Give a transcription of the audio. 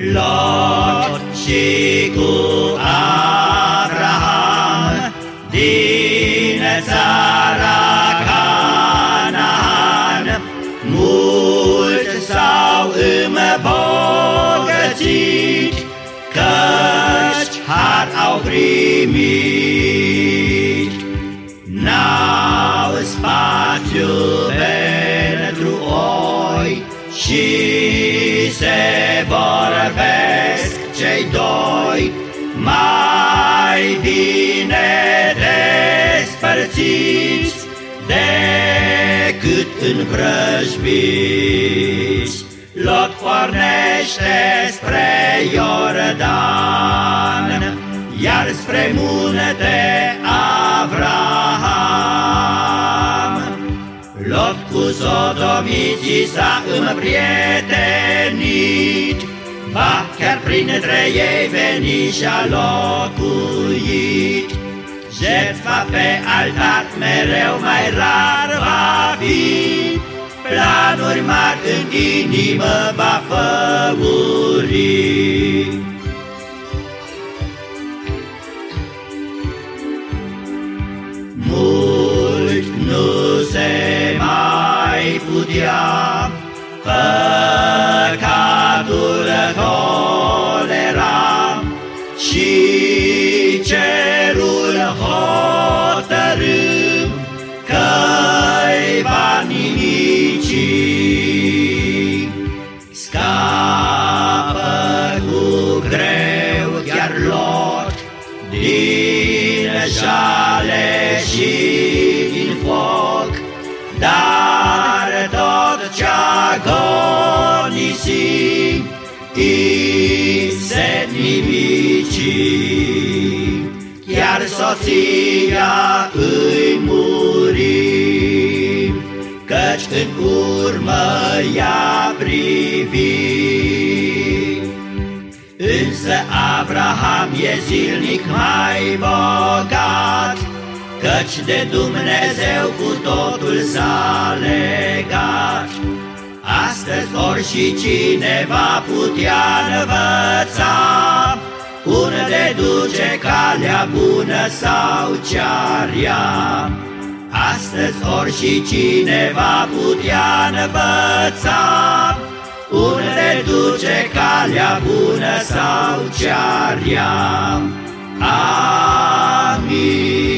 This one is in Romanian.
Lot și cu Abraham din țara Canaan, mulți s-au îmbogățit, căci har au primit. N-au spațiu pentru oi și se vorbesc cei doi mai bine despărțiți decât în vrăjbiți. Lot pornește spre Iordan, iar spre munte sodomiții s-a împrietenit, Ba chiar printre ei veni și-a locuit. Jertfa pe altar mereu mai rar va fi, Planuri mari în inimă va făuri. Mult nu se mai putea păcatul tolera și cerul hotărâm că-i va nimici. Scapă cu greu chiar lot din jale și agonisit, i se nimici. Chiar soția îi muri, Căci în urmă ea privi. Însă Abraham e zilnic mai bogat, Căci de Dumnezeu cu totul s-a legat. Astăzi ori și cine va putea învăța Unde duce calea bună sau cea rea. Astăzi ori și cine va putea învăța Unde duce calea bună sau cea rea. Amin.